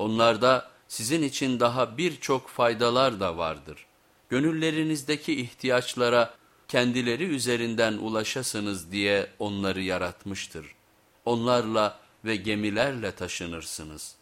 Onlarda sizin için daha birçok faydalar da vardır. Gönüllerinizdeki ihtiyaçlara kendileri üzerinden ulaşasınız diye onları yaratmıştır. Onlarla ve gemilerle taşınırsınız.''